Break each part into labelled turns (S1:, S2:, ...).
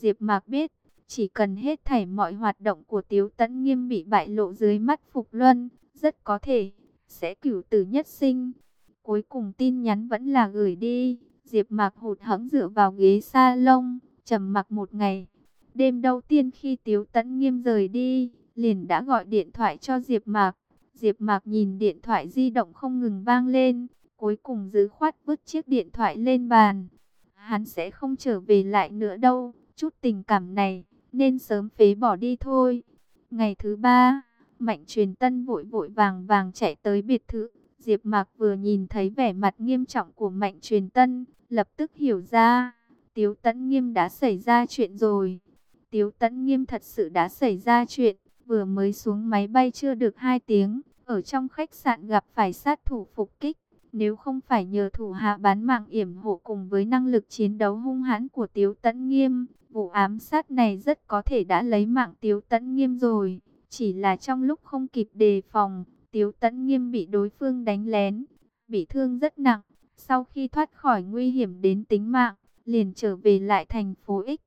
S1: Diệp Mạc biết, chỉ cần hết thảy mọi hoạt động của Tiếu Tấn Nghiêm bị bại lộ dưới mắt Phục Luân, rất có thể sẽ cửu tử nhất sinh. Cuối cùng tin nhắn vẫn là gửi đi, Diệp Mạc hụt hẫng dựa vào ghế sa lông trầm mặc một ngày. Đêm đầu tiên khi Tiếu Tấn Nghiêm rời đi, liền đã gọi điện thoại cho Diệp Mạc. Diệp Mạc nhìn điện thoại di động không ngừng vang lên, cuối cùng giữ khoát vứt chiếc điện thoại lên bàn. Hắn sẽ không trở về lại nữa đâu, chút tình cảm này nên sớm phế bỏ đi thôi. Ngày thứ ba, Mạnh Truyền Tân vội vội vàng vàng chạy tới biệt thự. Diệp Mạc vừa nhìn thấy vẻ mặt nghiêm trọng của Mạnh Truyền Tân, lập tức hiểu ra, Tiếu Tấn Nghiêm đã xảy ra chuyện rồi. Tiếu Tấn Nghiêm thật sự đã xảy ra chuyện, vừa mới xuống máy bay chưa được 2 tiếng, ở trong khách sạn gặp phải sát thủ phục kích. Nếu không phải nhờ thủ hạ bán mạng yểm hộ cùng với năng lực chiến đấu hung hãn của Tiếu Tấn Nghiêm, vụ ám sát này rất có thể đã lấy mạng Tiếu Tấn Nghiêm rồi. Chỉ là trong lúc không kịp đề phòng, Tiếu Tấn Nghiêm bị đối phương đánh lén, bị thương rất nặng. Sau khi thoát khỏi nguy hiểm đến tính mạng, liền trở về lại thành phố X.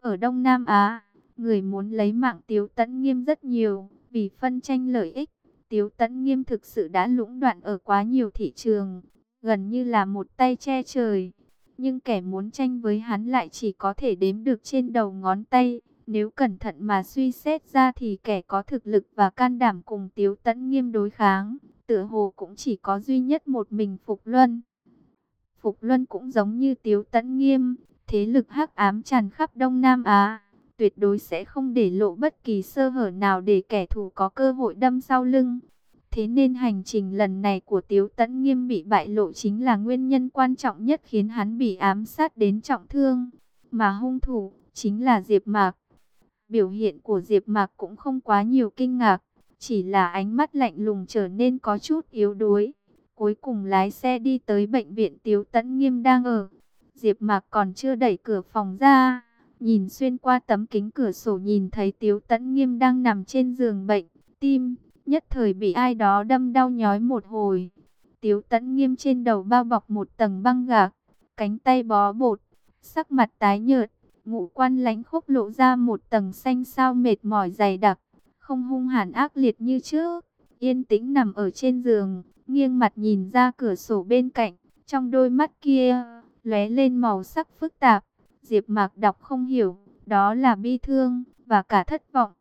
S1: Ở Đông Nam Á, người muốn lấy mạng Tiếu Tấn Nghiêm rất nhiều, vì phân tranh lợi ích. Tiếu Tấn Nghiêm thực sự đã lũng đoạn ở quá nhiều thị trường, gần như là một tay che trời. Nhưng kẻ muốn tranh với hắn lại chỉ có thể đếm được trên đầu ngón tay. Nếu cẩn thận mà suy xét ra thì kẻ có thực lực và can đảm cùng Tiếu Tấn Nghiêm đối kháng, tựa hồ cũng chỉ có duy nhất một mình Phục Luân. Phục Luân cũng giống như Tiếu Tấn Nghiêm, thế lực hắc ám tràn khắp Đông Nam Á, tuyệt đối sẽ không để lộ bất kỳ sơ hở nào để kẻ thù có cơ hội đâm sau lưng. Thế nên hành trình lần này của Tiếu Tấn Nghiêm bị bại lộ chính là nguyên nhân quan trọng nhất khiến hắn bị ám sát đến trọng thương. Mà hung thủ chính là Diệp Mạc. Biểu hiện của Diệp Mạc cũng không quá nhiều kinh ngạc, chỉ là ánh mắt lạnh lùng trở nên có chút yếu đuối. Cuối cùng lái xe đi tới bệnh viện Tiếu Tấn Nghiêm đang ở. Diệp Mạc còn chưa đẩy cửa phòng ra, nhìn xuyên qua tấm kính cửa sổ nhìn thấy Tiếu Tấn Nghiêm đang nằm trên giường bệnh, tim nhất thời bị ai đó đâm đau nhói một hồi. Tiếu Tấn Nghiêm trên đầu bao bọc một tầng băng gạc, cánh tay bó bột, sắc mặt tái nhợt, ngũ quan lánh khốc lộ ra một tầng xanh sao mệt mỏi dày đặc, không hung hàn ác liệt như trước, yên tĩnh nằm ở trên giường, nghiêng mặt nhìn ra cửa sổ bên cạnh, trong đôi mắt kia lóe lên màu sắc phức tạp. Diệp Mạc đọc không hiểu, đó là bi thương và cả thất vọng.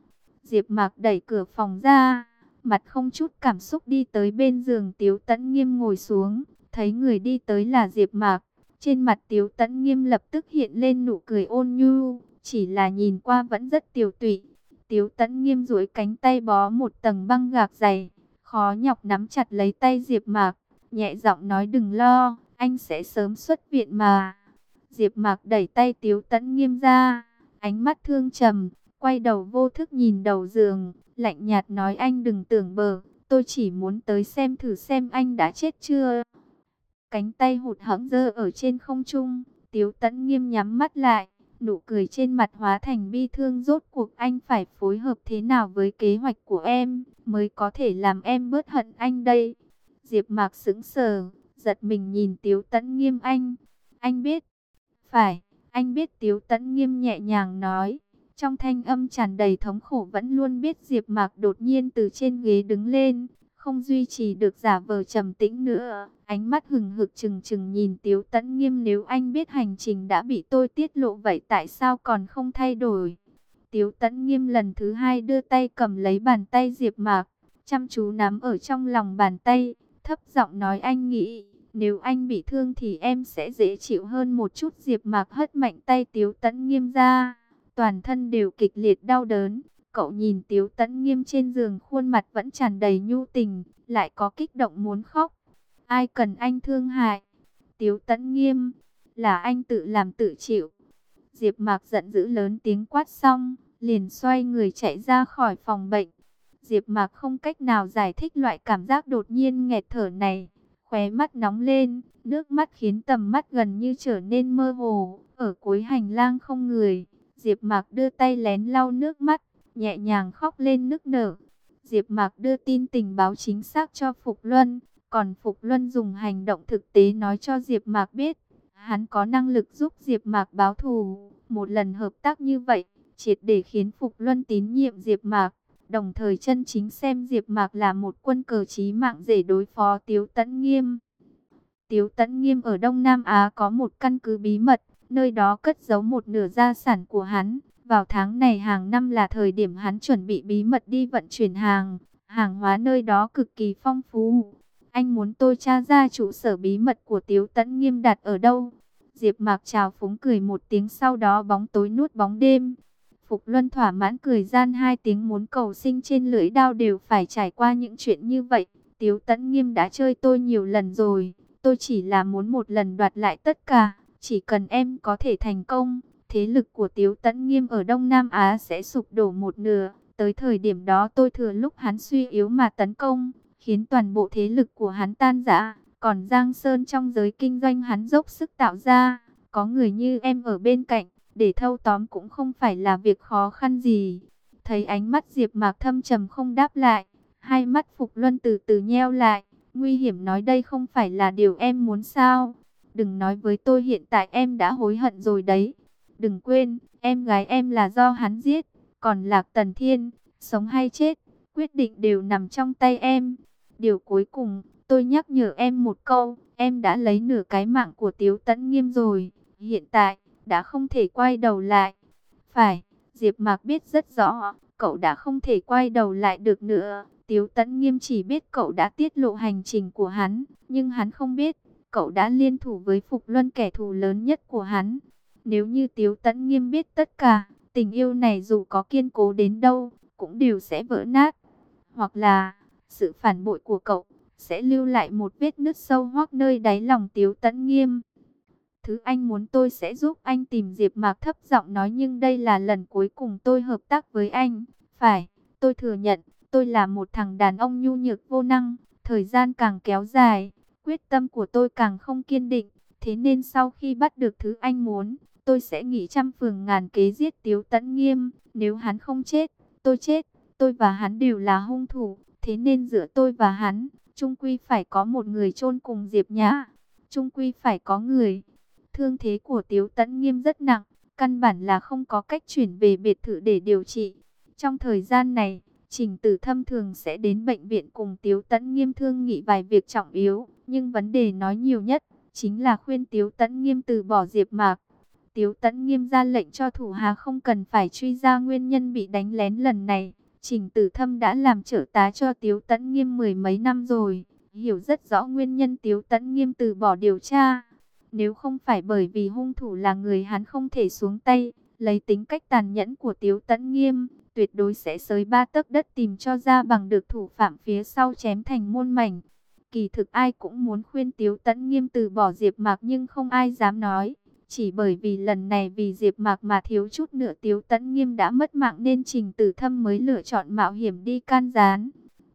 S1: Diệp Mạc đẩy cửa phòng ra, mặt không chút cảm xúc đi tới bên giường Tiếu Tấn Nghiêm ngồi xuống, thấy người đi tới là Diệp Mạc. Trên mặt Tiếu Tấn Nghiêm lập tức hiện lên nụ cười ôn nhu, chỉ là nhìn qua vẫn rất tiểu tụy. Tiếu Tấn Nghiêm duỗi cánh tay bó một tầng băng gạc dày, khó nhọc nắm chặt lấy tay Diệp Mạc, nhẹ giọng nói đừng lo, anh sẽ sớm xuất viện mà. Diệp Mạc đẩy tay Tiếu Tấn Nghiêm ra, ánh mắt thương trầm, quay đầu vô thức nhìn đầu giường, lạnh nhạt nói anh đừng tưởng bờ, tôi chỉ muốn tới xem thử xem anh đã chết chưa. Cánh tay hụt hẫng dơ ở trên không trung, Tiếu Tấn Nghiêm nhắm mắt lại, nụ cười trên mặt hóa thành bi thương rốt cuộc anh phải phối hợp thế nào với kế hoạch của em, mới có thể làm em bớt hận anh đây. Diệp Mạc sững sờ, giật mình nhìn Tiếu Tấn Nghiêm anh. Anh biết. Phải, anh biết Tiếu Tấn Nghiêm nhẹ nhàng nói. Trong thanh âm tràn đầy thống khổ vẫn luôn biết Diệp Mạc đột nhiên từ trên ghế đứng lên, không duy trì được giả vờ trầm tĩnh nữa. Ánh mắt hừng hực chừng chừng nhìn Tiếu Tấn Nghiêm nếu anh biết hành trình đã bị tôi tiết lộ vậy tại sao còn không thay đổi. Tiếu Tấn Nghiêm lần thứ hai đưa tay cầm lấy bàn tay Diệp Mạc, chăm chú nắm ở trong lòng bàn tay, thấp giọng nói anh nghĩ, nếu anh bị thương thì em sẽ dễ chịu hơn một chút. Diệp Mạc hất mạnh tay Tiếu Tấn Nghiêm ra toàn thân đều kịch liệt đau đớn. Cậu nhìn Tiếu Tấn Nghiêm trên giường khuôn mặt vẫn tràn đầy nhu tình, lại có kích động muốn khóc. Ai cần anh thương hại? Tiếu Tấn Nghiêm, là anh tự làm tự chịu. Diệp Mạc giận dữ lớn tiếng quát xong, liền xoay người chạy ra khỏi phòng bệnh. Diệp Mạc không cách nào giải thích loại cảm giác đột nhiên nghẹt thở này, khóe mắt nóng lên, nước mắt khiến tầm mắt gần như trở nên mơ hồ, ở cuối hành lang không người. Diệp Mạc đưa tay lén lau nước mắt, nhẹ nhàng khóc lên nức nở. Diệp Mạc đưa tin tình báo chính xác cho Phục Luân, còn Phục Luân dùng hành động thực tế nói cho Diệp Mạc biết, hắn có năng lực giúp Diệp Mạc báo thù, Một lần hợp tác như vậy, triệt để khiến Phục Luân tín nhiệm Diệp Mạc, đồng thời chân chính xem Diệp Mạc là một quân cờ chí mạng để đối phó Tiếu Tấn Nghiêm. Tiếu Tấn Nghiêm ở Đông Nam Á có một căn cứ bí mật, nơi đó cất giấu một nửa gia sản của hắn. Vào tháng này hàng năm là thời điểm hắn chuẩn bị bí mật đi vận chuyển hàng, hàng hóa nơi đó cực kỳ phong phú. Anh muốn tôi tra ra trụ sở bí mật của Tiếu Tấn Nghiêm đặt ở đâu? Diệp Mạc chào phúng cười một tiếng sau đó bóng tối nuốt bóng đêm. Phục Luân thỏa mãn cười gian hai tiếng muốn cầu sinh trên lưỡi đao đều phải trải qua những chuyện như vậy. Tiếu Tấn Nghiêm đã chơi tôi nhiều lần rồi, tôi chỉ là muốn một lần đoạt lại tất cả, chỉ cần em có thể thành công, thế lực của Tiếu Tấn Nghiêm ở Đông Nam Á sẽ sụp đổ một nửa. Tới thời điểm đó tôi thừa lúc hắn suy yếu mà tấn công, khiến toàn bộ thế lực của hắn tan rã. Còn Giang Sơn trong giới kinh doanh hắn dốc sức tạo ra, có người như em ở bên cạnh, để thâu tóm cũng không phải là việc khó khăn gì. Thấy ánh mắt Diệp Mạc thâm trầm không đáp lại, hai mắt Phục Luân từ từ nheo lại, nguy hiểm nói đây không phải là điều em muốn sao? Đừng nói với tôi hiện tại em đã hối hận rồi đấy. Đừng quên, em gái em là do hắn giết, còn Lạc Tần Thiên, sống hay chết, quyết định đều nằm trong tay em. Điều cuối cùng, tôi nhắc nhở em một câu, em đã lấy nửa cái mạng của Tiếu Tấn Nghiêm rồi, hiện tại, đã không thể quay đầu lại. Phải, Diệp Mạc biết rất rõ, cậu đã không thể quay đầu lại được nữa. Tiếu Tấn Nghiêm chỉ biết cậu đã tiết lộ hành trình của hắn, nhưng hắn không biết, cậu đã liên thủ với Phục Luân kẻ thù lớn nhất của hắn. Nếu như Tiếu Tấn Nghiêm biết tất cả, tình yêu này dù có kiên cố đến đâu, cũng đều sẽ vỡ nát. Hoặc là, sự phản bội của cậu, sẽ lưu lại một vết nứt sâu hoác nơi đáy lòng Tiếu Tấn Nghiêm. Thứ anh muốn tôi sẽ giúp anh tìm Diệp Mạc thấp giọng nói nhưng đây là lần cuối cùng tôi hợp tác với anh. Phải, tôi thừa nhận, tôi là một thằng đàn ông nhu nhược vô năng, thời gian càng kéo dài, quyết tâm của tôi càng không kiên định, thế nên sau khi bắt được thứ anh muốn, tôi sẽ nghĩ trăm phường ngàn kế giết Tiếu Tấn Nghiêm, nếu hắn không chết, tôi chết, tôi và hắn đều là hung thủ, thế nên giữa tôi và hắn, trung quy phải có một người chôn cùng Diệp Nhã, trung quy phải có người. Thương thế của Tiếu Tấn Nghiêm rất nặng, căn bản là không có cách chuyển về biệt thự để điều trị. Trong thời gian này, Trình Tử Thâm thường sẽ đến bệnh viện cùng Tiếu Tấn Nghiêm thương nghị vài việc trọng yếu, nhưng vấn đề nói nhiều nhất chính là khuyên Tiếu Tấn Nghiêm từ bỏ Diệp Mạc. Tiếu Tấn Nghiêm ra lệnh cho thủ Hà không cần phải truy ra nguyên nhân bị đánh lén lần này. Trình Tử Thâm đã làm trợ tá cho Tiếu Tấn Nghiêm mười mấy năm rồi, hiểu rất rõ nguyên nhân Tiếu Tấn Nghiêm từ bỏ điều tra. Nếu không phải bởi vì hung thủ là người hắn không thể xuống tay, lấy tính cách tàn nhẫn của Tiếu Tấn Nghiêm, tuyệt đối sẽ sới ba tấc đất tìm cho ra bằng được thủ phạm phía sau chém thành muôn mảnh. Kỳ thực ai cũng muốn khuyên Tiếu Tấn Nghiêm từ bỏ Diệp Mạc nhưng không ai dám nói. Chỉ bởi vì lần này vì Diệp Mạc mà thiếu chút nữa Tiếu Tấn Nghiêm đã mất mạng nên Trình Tử Thâm mới lựa chọn mạo hiểm đi can gián.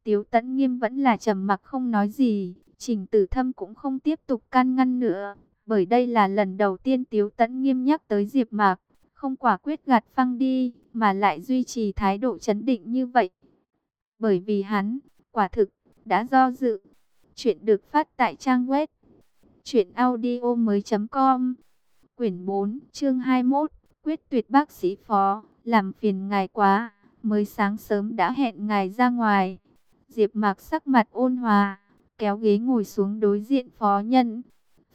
S1: Tiếu Tấn Nghiêm vẫn là trầm mặc không nói gì, Trình Tử Thâm cũng không tiếp tục can ngăn nữa, bởi đây là lần đầu tiên Tiếu Tấn Nghiêm nhắc tới Diệp Mạc, không quả quyết gạt phăng đi, mà lại duy trì thái độ chấn định như vậy. Bởi vì hắn, quả thực, đã do dự. Chuyện được phát tại trang web truyện audio mới.com Quyển 4, chương 21, quyết tuyệt bác sĩ phó, làm phiền ngài quá, mới sáng sớm đã hẹn ngài ra ngoài. Diệp Mạc sắc mặt ôn hòa, kéo ghế ngồi xuống đối diện phó nhân.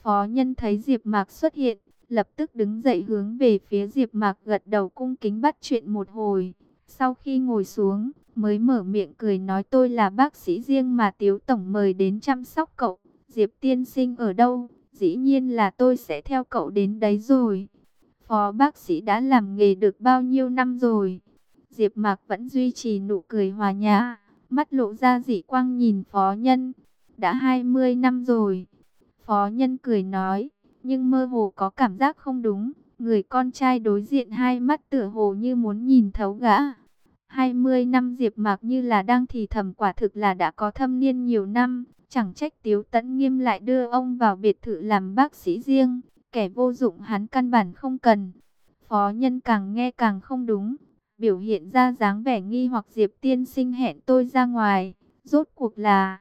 S1: Phó nhân thấy Diệp Mạc xuất hiện, lập tức đứng dậy hướng về phía Diệp Mạc gật đầu cung kính bắt chuyện một hồi. Sau khi ngồi xuống, mới mở miệng cười nói tôi là bác sĩ riêng mà Tiếu tổng mời đến chăm sóc cậu. Diệp tiên sinh ở đâu? Dĩ nhiên là tôi sẽ theo cậu đến đấy rồi. Phó bác sĩ đã làm nghề được bao nhiêu năm rồi? Diệp Mạc vẫn duy trì nụ cười hòa nhã, mắt lộ ra dị quang nhìn phó nhân. Đã 20 năm rồi. Phó nhân cười nói, nhưng mơ hồ có cảm giác không đúng. Người con trai đối diện hai mắt tựa hồ như muốn nhìn thấu gã. 20 năm Diệp Mạc như là đang thì thầm quả thực là đã có thâm niên nhiều năm. Chẳng trách Tiếu Tấn Nghiêm lại đưa ông vào biệt thự làm bác sĩ riêng, kẻ vô dụng hắn căn bản không cần. Phó nhân càng nghe càng không đúng, biểu hiện ra dáng vẻ nghi hoặc Diệp tiên sinh hẹn tôi ra ngoài, rốt cuộc là...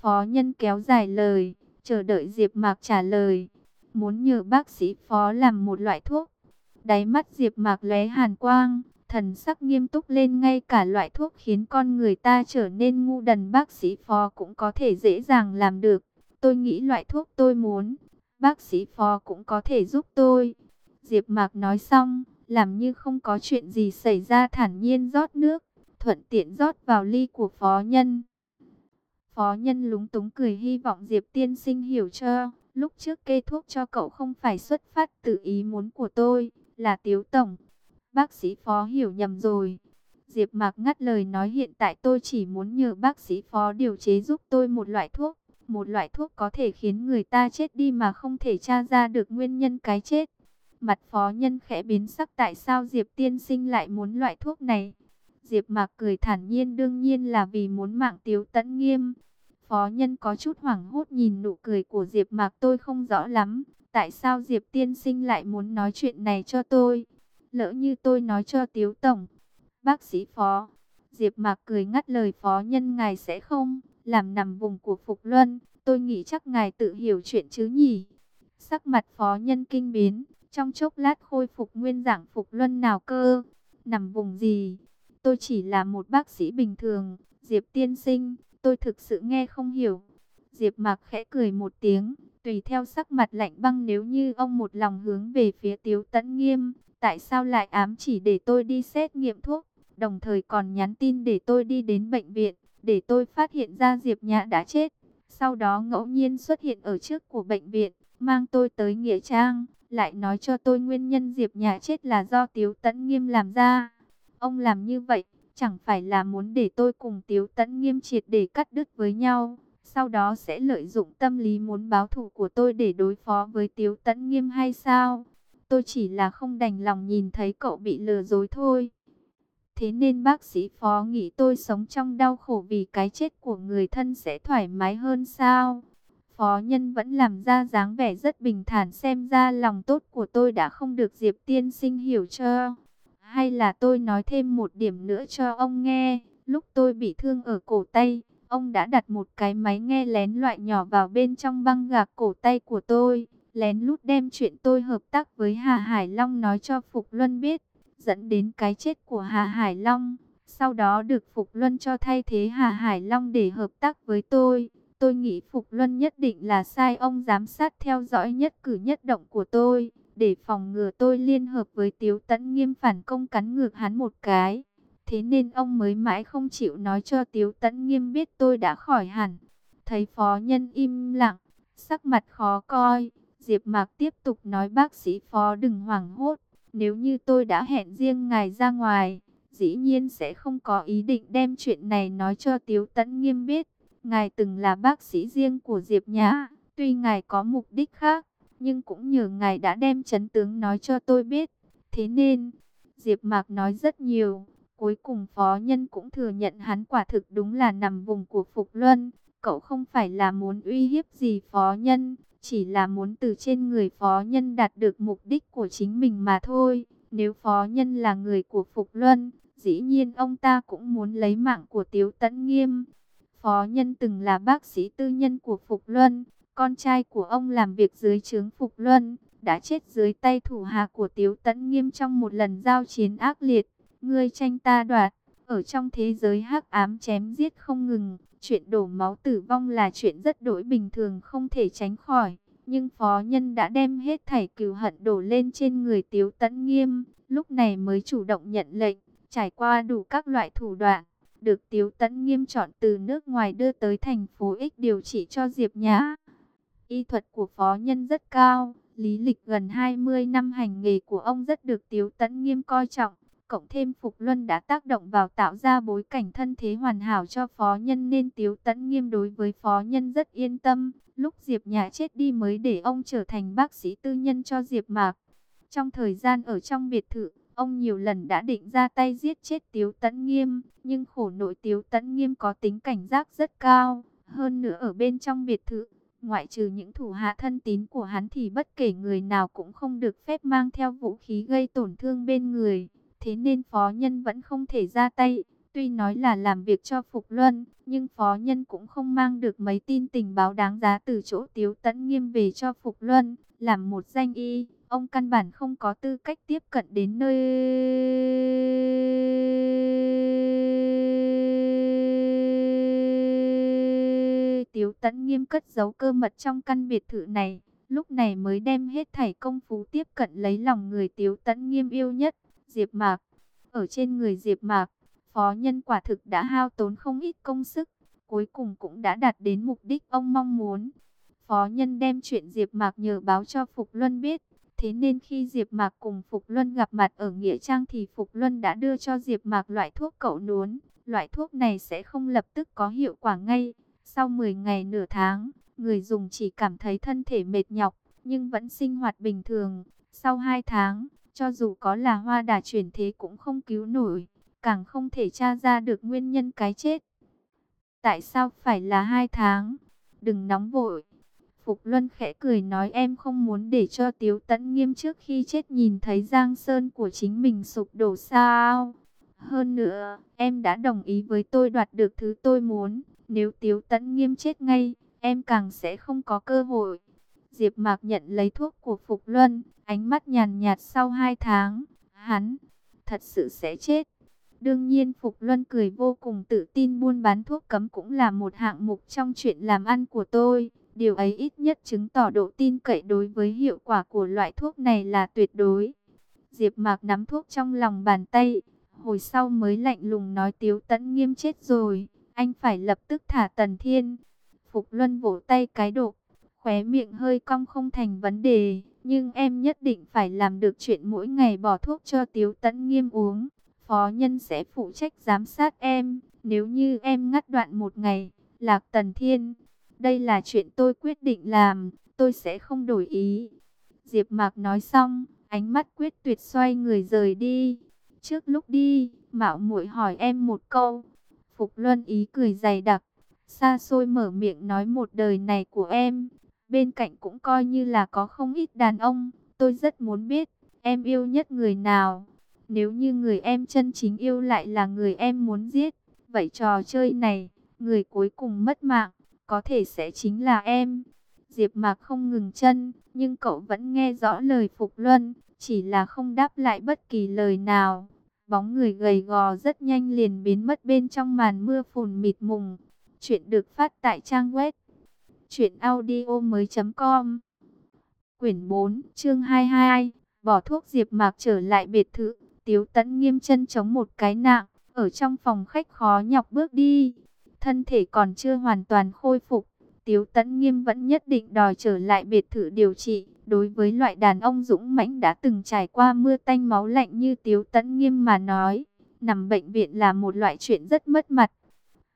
S1: Phó nhân kéo dài lời, chờ đợi Diệp Mạc trả lời, muốn nhờ bác sĩ phó làm một loại thuốc. Đáy mắt Diệp Mạc lóe hàn quang, thần sắc nghiêm túc lên ngay cả loại thuốc khiến con người ta trở nên ngu đần bác sĩ phó cũng có thể dễ dàng làm được. Tôi nghĩ loại thuốc tôi muốn, bác sĩ phó cũng có thể giúp tôi. Diệp Mạc nói xong, làm như không có chuyện gì xảy ra thản nhiên rót nước, thuận tiện rót vào ly của phó nhân. Phó nhân lúng túng cười hy vọng Diệp tiên sinh hiểu cho, lúc trước kê thuốc cho cậu không phải xuất phát từ ý muốn của tôi, là Tiếu Tổng. Bác sĩ Phó hiểu nhầm rồi. Diệp Mạc ngắt lời nói hiện tại tôi chỉ muốn nhờ bác sĩ Phó điều chế giúp tôi một loại thuốc. Một loại thuốc có thể khiến người ta chết đi mà không thể tra ra được nguyên nhân cái chết. Mặt phó nhân khẽ biến sắc tại sao Diệp tiên sinh lại muốn loại thuốc này. Diệp Mạc cười thản nhiên đương nhiên là vì muốn mạng Tiếu Tấn Nghiêm. Phó nhân có chút hoảng hốt nhìn nụ cười của Diệp Mạc tôi không rõ lắm. Tại sao Diệp tiên sinh lại muốn nói chuyện này cho tôi? Lỡ như tôi nói cho Tiếu Tổng. Bác sĩ Phó. Diệp Mạc cười ngắt lời Phó nhân ngài sẽ không làm nằm vùng của Phục Luân. Tôi nghĩ chắc ngài tự hiểu chuyện chứ nhỉ? Sắc mặt Phó nhân kinh biến. Trong chốc lát khôi phục nguyên dạng Phục Luân nào cơ? Nằm vùng gì? Tôi chỉ là một bác sĩ bình thường. Diệp tiên sinh, tôi thực sự nghe không hiểu. Diệp Mạc khẽ cười một tiếng, tùy theo sắc mặt lạnh băng nếu như ông một lòng hướng về phía Tiếu Tấn Nghiêm, tại sao lại ám chỉ để tôi đi xét nghiệm thuốc, đồng thời còn nhắn tin để tôi đi đến bệnh viện, để tôi phát hiện ra Diệp Nhã đã chết. Sau đó ngẫu nhiên xuất hiện ở trước của bệnh viện, mang tôi tới Nghĩa Trang, lại nói cho tôi nguyên nhân Diệp Nhã chết là do Tiếu Tấn Nghiêm làm ra. Ông làm như vậy, chẳng phải là muốn để tôi cùng Tiếu Tấn Nghiêm triệt để cắt đứt với nhau. Sau đó sẽ lợi dụng tâm lý muốn báo thù của tôi để đối phó với Tiếu Tấn Nghiêm hay sao? Tôi chỉ là không đành lòng nhìn thấy cậu bị lừa dối thôi. Thế nên bác sĩ phó nghĩ tôi sống trong đau khổ vì cái chết của người thân sẽ thoải mái hơn sao? Phó nhân vẫn làm ra dáng vẻ rất bình thản, xem ra lòng tốt của tôi đã không được Diệp tiên sinh hiểu cho. Hay là tôi nói thêm một điểm nữa cho ông nghe, lúc tôi bị thương ở cổ tay, Ông đã đặt một cái máy nghe lén loại nhỏ vào bên trong băng gạc cổ tay của tôi. Lén lút đem chuyện tôi hợp tác với Hà Hải Long nói cho Phục Luân biết. Dẫn đến cái chết của Hà Hải Long. Sau đó được Phục Luân cho thay thế Hà Hải Long để hợp tác với tôi. Tôi nghĩ Phục Luân nhất định là sai ông giám sát theo dõi nhất cử nhất động của tôi. Để phòng ngừa tôi liên hợp với Tiếu Tấn nghiêm phản công cắn ngược hắn một cái. Thế nên ông mới mãi không chịu nói cho Tiếu Tấn Nghiêm biết tôi đã khỏi hẳn. Thấy phó nhân im lặng, sắc mặt khó coi. Diệp Mạc tiếp tục nói bác sĩ phó đừng hoảng hốt. Nếu như tôi đã hẹn riêng ngài ra ngoài, dĩ nhiên sẽ không có ý định đem chuyện này nói cho Tiếu Tấn Nghiêm biết. Ngài từng là bác sĩ riêng của Diệp Nhã, tuy ngài có mục đích khác, nhưng cũng nhờ ngài đã đem chấn tướng nói cho tôi biết. Thế nên, Diệp Mạc nói rất nhiều, Cuối cùng phó nhân cũng thừa nhận hắn quả thực đúng là nằm vùng của Phục Luân. Cậu không phải là muốn uy hiếp gì phó nhân, chỉ là muốn từ trên người phó nhân đạt được mục đích của chính mình mà thôi. Nếu phó nhân là người của Phục Luân, dĩ nhiên ông ta cũng muốn lấy mạng của Tiếu Tấn Nghiêm. Phó nhân từng là bác sĩ tư nhân của Phục Luân, con trai của ông làm việc dưới trướng Phục Luân, đã chết dưới tay thủ hạ của Tiếu Tấn Nghiêm trong một lần giao chiến ác liệt ngươi tranh ta đoạt, ở trong thế giới hắc ám chém giết không ngừng, chuyện đổ máu tử vong là chuyện rất đổi bình thường không thể tránh khỏi. Nhưng phó nhân đã đem hết thảy cừu hận đổ lên trên người Tiếu Tấn Nghiêm, lúc này mới chủ động nhận lệnh, trải qua đủ các loại thủ đoạn, được Tiếu Tấn Nghiêm chọn từ nước ngoài đưa tới thành phố X điều trị cho Diệp Nhã. Y thuật của phó nhân rất cao, lý lịch gần 20 năm hành nghề của ông rất được Tiếu Tấn Nghiêm coi trọng cộng thêm Phục Luân đã tác động vào tạo ra bối cảnh thân thế hoàn hảo cho phó nhân nên Tiếu Tấn Nghiêm đối với phó nhân rất yên tâm. Lúc Diệp Nhã chết đi mới để ông trở thành bác sĩ tư nhân cho Diệp Mạc. Trong thời gian ở trong biệt thự, ông nhiều lần đã định ra tay giết chết Tiếu Tấn Nghiêm, nhưng khổ nội Tiếu Tấn Nghiêm có tính cảnh giác rất cao, hơn nữa ở bên trong biệt thự, ngoại trừ những thủ hạ thân tín của hắn thì bất kể người nào cũng không được phép mang theo vũ khí gây tổn thương bên người. Thế nên phó nhân vẫn không thể ra tay. Tuy nói là làm việc cho Phục Luân, nhưng phó nhân cũng không mang được mấy tin tình báo đáng giá từ chỗ Tiếu Tấn Nghiêm về cho Phục Luân. Làm một danh y, Ông căn bản không có tư cách tiếp cận đến nơi... Tiếu Tấn Nghiêm cất giấu cơ mật trong căn biệt thự này, lúc này mới đem hết thảy công phu tiếp cận lấy lòng người Tiếu Tấn Nghiêm yêu nhất, Diệp Mạc. Ở trên người Diệp Mạc, phó nhân quả thực đã hao tốn không ít công sức, cuối cùng cũng đã đạt đến mục đích ông mong muốn. Phó nhân đem chuyện Diệp Mạc nhờ báo cho Phục Luân biết, thế nên khi Diệp Mạc cùng Phục Luân gặp mặt ở Nghĩa Trang thì Phục Luân đã đưa cho Diệp Mạc loại thuốc cậu nuốn. Loại thuốc này sẽ không lập tức có hiệu quả ngay, sau 10 ngày nửa tháng, người dùng chỉ cảm thấy thân thể mệt nhọc, nhưng vẫn sinh hoạt bình thường. Sau 2 tháng, cho dù có là hoa đà chuyển thế cũng không cứu nổi, càng không thể tra ra được nguyên nhân cái chết. Tại sao phải là 2 tháng? Đừng nóng vội. Phục Luân khẽ cười nói em không muốn để cho Tiếu Tấn Nghiêm trước khi chết nhìn thấy Giang Sơn của chính mình sụp đổ sao. Hơn nữa, em đã đồng ý với tôi đoạt được thứ tôi muốn. Nếu Tiếu Tấn Nghiêm chết ngay, em càng sẽ không có cơ hội. Diệp Mạc nhận lấy thuốc của Phục Luân, ánh mắt nhàn nhạt sau hai tháng. Hắn, thật sự sẽ chết. Đương nhiên Phục Luân cười vô cùng tự tin buôn bán thuốc cấm cũng là một hạng mục trong chuyện làm ăn của tôi. Điều ấy ít nhất chứng tỏ độ tin cậy đối với hiệu quả của loại thuốc này là tuyệt đối. Diệp Mạc nắm thuốc trong lòng bàn tay, hồi sau mới lạnh lùng nói Tiếu Tấn Nghiêm chết rồi, anh phải lập tức thả Tần Thiên. Phục Luân vỗ tay cái độ, khóe miệng hơi cong không thành vấn đề, nhưng em nhất định phải làm được chuyện mỗi ngày bỏ thuốc cho Tiếu Tấn Nghiêm uống. Phó nhân sẽ phụ trách giám sát em, nếu như em ngắt đoạn một ngày, Lạc Tần Thiên đây là chuyện tôi quyết định làm, tôi sẽ không đổi ý. Diệp Mạc nói xong, ánh mắt quyết tuyệt xoay người rời đi. Trước lúc đi, Mạo Muội hỏi em một câu. Phục Luân ý cười dày đặc, xa xôi mở miệng nói một đời này của em, bên cạnh cũng coi như là có không ít đàn ông, tôi rất muốn biết, em yêu nhất người nào? Nếu như người em chân chính yêu lại là người em muốn giết, vậy trò chơi này, người cuối cùng mất mạng, có thể sẽ chính là em. Diệp Mạc không ngừng chân, nhưng cậu vẫn nghe rõ lời Phục Luân, chỉ là không đáp lại bất kỳ lời nào. Bóng người gầy gò rất nhanh liền biến mất bên trong màn mưa phùn mịt mùng. Chuyện được phát tại trang web truyệnaudiomoi.com. Quyển 4, chương 22, bỏ thuốc Diệp Mạc trở lại biệt thự, Tiếu Tấn nghiêm chân chống một cái nạng, ở trong phòng khách khó nhọc bước đi thân thể còn chưa hoàn toàn khôi phục. Tiếu Tấn Nghiêm vẫn nhất định đòi trở lại biệt thự điều trị. Đối với loại đàn ông dũng mãnh đã từng trải qua mưa tanh máu lạnh như Tiếu Tấn Nghiêm mà nói, nằm bệnh viện là một loại chuyện rất mất mặt.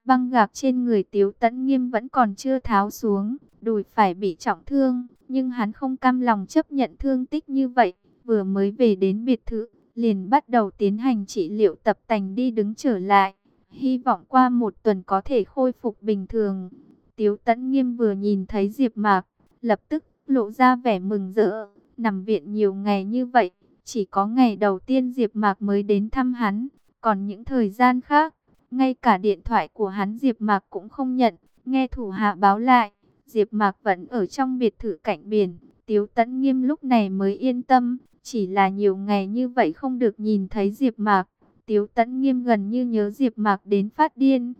S1: Băng gạc trên người Tiếu Tấn Nghiêm vẫn còn chưa tháo xuống, đùi phải bị trọng thương, nhưng hắn không cam lòng chấp nhận thương tích như vậy, vừa mới về đến biệt thự, liền bắt đầu tiến hành trị liệu tập tành đi đứng trở lại hy vọng qua một tuần có thể khôi phục bình thường. Tiếu Tấn Nghiêm vừa nhìn thấy Diệp Mạc, lập tức lộ ra vẻ mừng rỡ, nằm viện nhiều ngày như vậy, chỉ có ngày đầu tiên Diệp Mạc mới đến thăm hắn, còn những thời gian khác, ngay cả điện thoại của hắn Diệp Mạc cũng không nhận, nghe thủ hạ báo lại, Diệp Mạc vẫn ở trong biệt thự cạnh biển, Tiếu Tấn Nghiêm lúc này mới yên tâm, chỉ là nhiều ngày như vậy không được nhìn thấy Diệp Mạc, Tiếu Tấn Nghiêm gần như nhớ Diệp Mạc đến phát điên.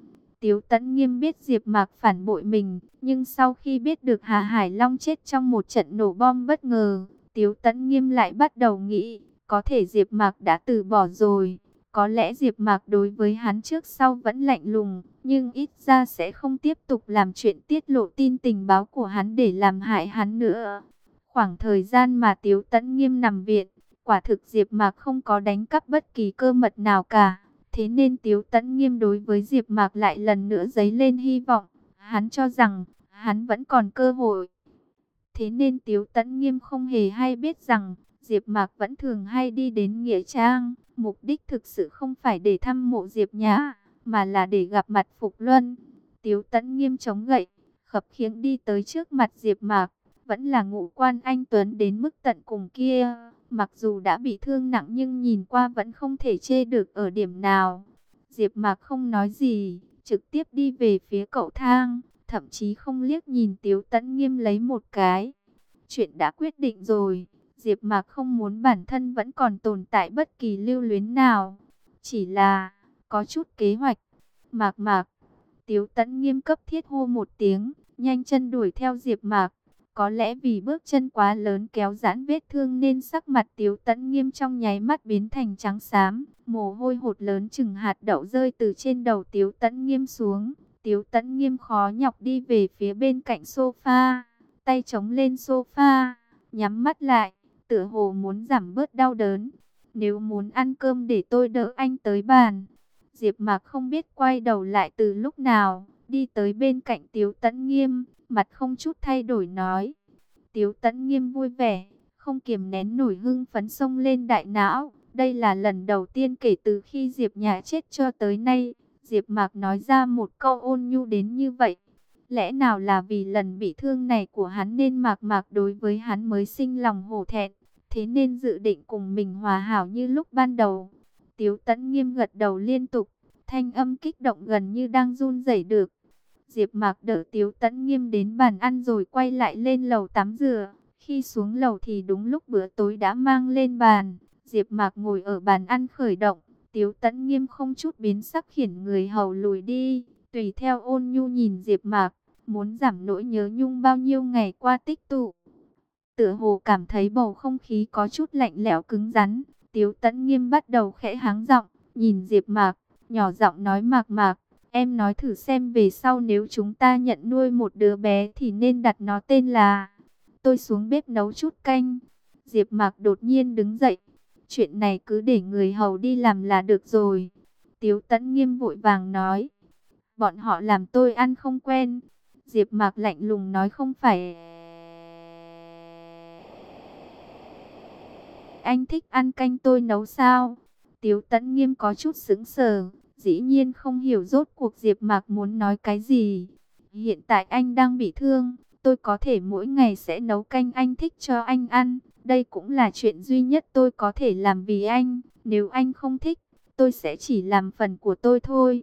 S1: Tiếu Tấn Nghiêm biết Diệp Mạc phản bội mình, nhưng sau khi biết được Hà Hải Long chết trong một trận nổ bom bất ngờ, Tiếu Tấn Nghiêm lại bắt đầu nghĩ, có thể Diệp Mạc đã từ bỏ rồi. Có lẽ Diệp Mạc đối với hắn trước sau vẫn lạnh lùng, nhưng ít ra sẽ không tiếp tục làm chuyện tiết lộ tin tình báo của hắn để làm hại hắn nữa. Khoảng thời gian mà Tiếu Tấn Nghiêm nằm viện, Quả thực Diệp Mạc không có đánh cắp bất kỳ cơ mật nào cả. Thế nên Tiếu Tấn Nghiêm đối với Diệp Mạc lại lần nữa dấy lên hy vọng. Hắn cho rằng hắn vẫn còn cơ hội. Thế nên Tiếu Tấn Nghiêm không hề hay biết rằng Diệp Mạc vẫn thường hay đi đến nghĩa trang, mục đích thực sự không phải để thăm mộ Diệp Nhã, mà là để gặp mặt Phục Luân. Tiếu Tấn Nghiêm chống gậy, khập khiễng đi tới trước mặt Diệp Mạc, vẫn là ngũ quan anh tuấn đến mức tận cùng kia. Mặc dù đã bị thương nặng nhưng nhìn qua vẫn không thể chê được ở điểm nào. Diệp Mạc không nói gì, trực tiếp đi về phía cậu thang, thậm chí không liếc nhìn Tiếu Tấn Nghiêm lấy một cái. Chuyện đã quyết định rồi, Diệp Mạc không muốn bản thân vẫn còn tồn tại bất kỳ lưu luyến nào, chỉ là có chút kế hoạch. Mạc Mạc, Tiếu Tấn nghiêm cấp thiết hô một tiếng, nhanh chân đuổi theo Diệp Mạc. Có lẽ vì bước chân quá lớn kéo giãn vết thương nên sắc mặt Tiếu Tẫn nghiêm trong nháy mắt biến thành trắng xám, mồ hôi hột lớn chừng hạt đậu rơi từ trên đầu Tiếu Tẫn nghiêm xuống. Tiếu Tẫn nghiêm khó nhọc đi về phía bên cạnh sofa, tay chống lên sofa, nhắm mắt lại, tựa hồ muốn giảm bớt đau đớn. Nếu muốn ăn cơm để tôi đỡ anh tới bàn. Diệp Mạc không biết quay đầu lại từ lúc nào, đi tới bên cạnh Tiếu Tấn Nghiêm, mặt không chút thay đổi nói. Tiếu Tấn Nghiêm vui vẻ, không kiềm nén nổi hưng phấn sông lên đại não. Đây là lần đầu tiên kể từ khi Diệp Nhã chết cho tới nay, Diệp Mạc nói ra một câu ôn nhu đến như vậy. Lẽ nào là vì lần bị thương này của hắn nên Mạc Mạc đối với hắn mới sinh lòng hổ thẹn, thế nên dự định cùng mình hòa hảo như lúc ban đầu. Tiếu Tấn Nghiêm gật đầu liên tục, thanh âm kích động gần như đang run rẩy được. Diệp Mạc đỡ Tiếu Tấn Nghiêm đến bàn ăn rồi quay lại lên lầu tắm rửa. Khi xuống lầu thì đúng lúc bữa tối đã mang lên bàn. Diệp Mạc ngồi ở bàn ăn khởi động. Tiếu Tấn Nghiêm không chút biến sắc khiển người hầu lùi đi. Tùy theo ôn nhu nhìn Diệp Mạc, muốn giảm nỗi nhớ nhung bao nhiêu ngày qua tích tụ. Tựa hồ cảm thấy bầu không khí có chút lạnh lẽo cứng rắn. Tiếu Tấn Nghiêm bắt đầu khẽ háng giọng, nhìn Diệp Mạc, nhỏ giọng nói Mạc Mạc, Em nói thử xem về sau nếu chúng ta nhận nuôi một đứa bé thì nên đặt nó tên là... Tôi xuống bếp nấu chút canh. Diệp Mạc đột nhiên đứng dậy. Chuyện này cứ để người hầu đi làm là được rồi. Tiếu Tấn Nghiêm vội vàng nói. Bọn họ làm tôi ăn không quen. Diệp Mạc lạnh lùng nói không phải... Anh thích ăn canh tôi nấu sao? Tiếu Tấn Nghiêm có chút sững sờ, dĩ nhiên không hiểu rốt cuộc Diệp Mạc muốn nói cái gì. Hiện tại anh đang bị thương, tôi có thể mỗi ngày sẽ nấu canh anh thích cho anh ăn. Đây cũng là chuyện duy nhất tôi có thể làm vì anh. Nếu anh không thích, tôi sẽ chỉ làm phần của tôi thôi.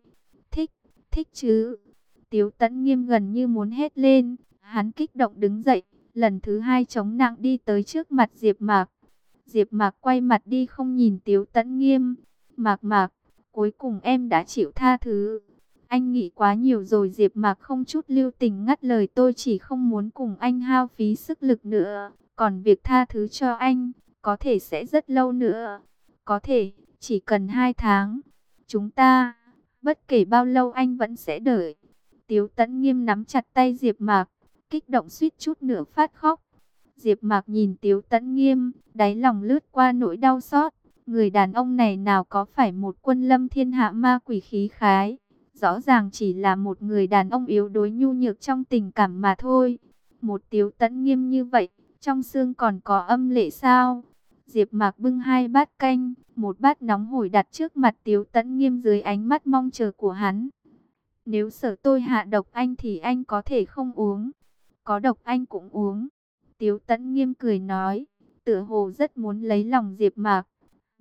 S1: Thích, thích chứ. Tiếu Tấn Nghiêm gần như muốn hét lên. Hắn kích động đứng dậy, lần thứ hai chống nặng đi tới trước mặt Diệp Mạc. Diệp Mạc quay mặt đi không nhìn Tiếu Tấn Nghiêm. Mạc Mạc, Cuối cùng em đã chịu tha thứ. Anh nghĩ quá nhiều rồi Diệp Mạc không chút lưu tình ngắt lời tôi chỉ không muốn cùng anh hao phí sức lực nữa. Còn việc tha thứ cho anh, có thể sẽ rất lâu nữa. Có thể, chỉ cần hai tháng. Chúng ta, bất kể bao lâu anh vẫn sẽ đợi. Tiếu Tấn Nghiêm nắm chặt tay Diệp Mạc, kích động suýt chút nữa phát khóc. Diệp Mạc nhìn Tiếu Tấn Nghiêm, đáy lòng lướt qua nỗi đau xót. Người đàn ông này nào có phải một quân lâm thiên hạ ma quỷ khí khái. Rõ ràng chỉ là một người đàn ông yếu đuối nhu nhược trong tình cảm mà thôi. Một tiếu tẫn nghiêm như vậy, trong xương còn có âm lệ sao? Diệp Mạc bưng hai bát canh, một bát nóng hổi đặt trước mặt Tiếu Tấn Nghiêm dưới ánh mắt mong chờ của hắn. Nếu sợ tôi hạ độc anh thì anh có thể không uống, có độc anh cũng uống. Tiếu Tấn Nghiêm cười nói, tựa hồ rất muốn lấy lòng Diệp Mạc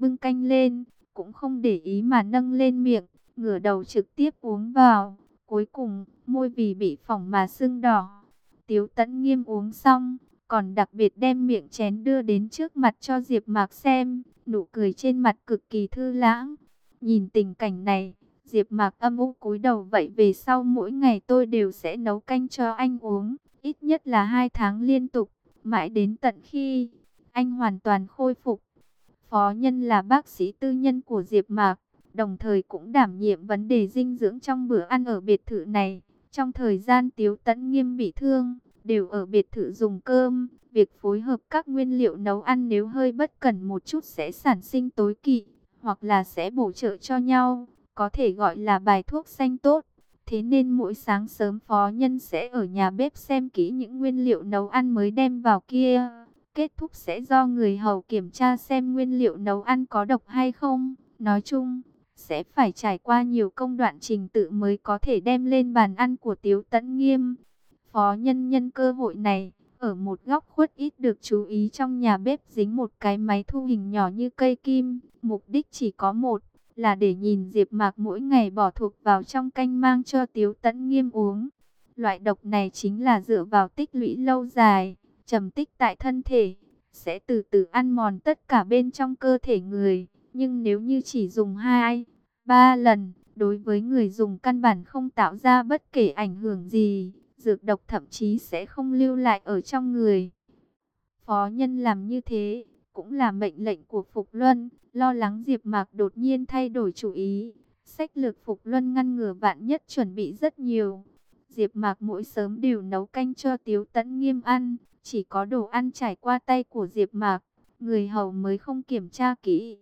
S1: bưng canh lên, cũng không để ý mà nâng lên miệng, ngửa đầu trực tiếp uống vào. Cuối cùng, môi vì bị phỏng mà sưng đỏ. Tiếu tẫn nghiêm uống xong, còn đặc biệt đem miệng chén đưa đến trước mặt cho Diệp Mạc xem, nụ cười trên mặt cực kỳ thư lãng. Nhìn tình cảnh này, Diệp Mạc âm u cúi đầu vậy về sau mỗi ngày tôi đều sẽ nấu canh cho anh uống, ít nhất là hai tháng liên tục, mãi đến tận khi anh hoàn toàn khôi phục. Phó Nhân là bác sĩ tư nhân của Diệp Mạc, đồng thời cũng đảm nhiệm vấn đề dinh dưỡng trong bữa ăn ở biệt thự này. Trong thời gian Tiếu Tấn Nghiêm bị thương, đều ở biệt thự dùng cơm, việc phối hợp các nguyên liệu nấu ăn nếu hơi bất cẩn một chút sẽ sản sinh tối kỵ, hoặc là sẽ bổ trợ cho nhau, có thể gọi là bài thuốc xanh tốt. Thế nên mỗi sáng sớm phó nhân sẽ ở nhà bếp xem kỹ những nguyên liệu nấu ăn mới đem vào kia. Kết thúc sẽ do người hầu kiểm tra xem nguyên liệu nấu ăn có độc hay không. Nói chung, sẽ phải trải qua nhiều công đoạn trình tự mới có thể đem lên bàn ăn của Tiếu Tấn Nghiêm. Phó nhân nhân cơ hội này, ở một góc khuất ít được chú ý trong nhà bếp dính một cái máy thu hình nhỏ như cây kim. Mục đích chỉ có một, là để nhìn Diệp Mạc mỗi ngày bỏ thuộc vào trong canh mang cho Tiếu Tấn Nghiêm uống. Loại độc này chính là dựa vào tích lũy lâu dài trầm tích tại thân thể, sẽ từ từ ăn mòn tất cả bên trong cơ thể người. Nhưng nếu như chỉ dùng 2, 3 lần, đối với người dùng căn bản không tạo ra bất kể ảnh hưởng gì, dược độc thậm chí sẽ không lưu lại ở trong người. Phó nhân làm như thế, cũng là mệnh lệnh của Phục Luân, lo lắng Diệp Mạc đột nhiên thay đổi chủ ý. Sách lược Phục Luân ngăn ngừa vạn nhất chuẩn bị rất nhiều. Diệp Mạc mỗi sớm đều nấu canh cho Tiếu Tấn Nghiêm ăn, chỉ có đồ ăn trải qua tay của Diệp Mạc, người hầu mới không kiểm tra kỹ.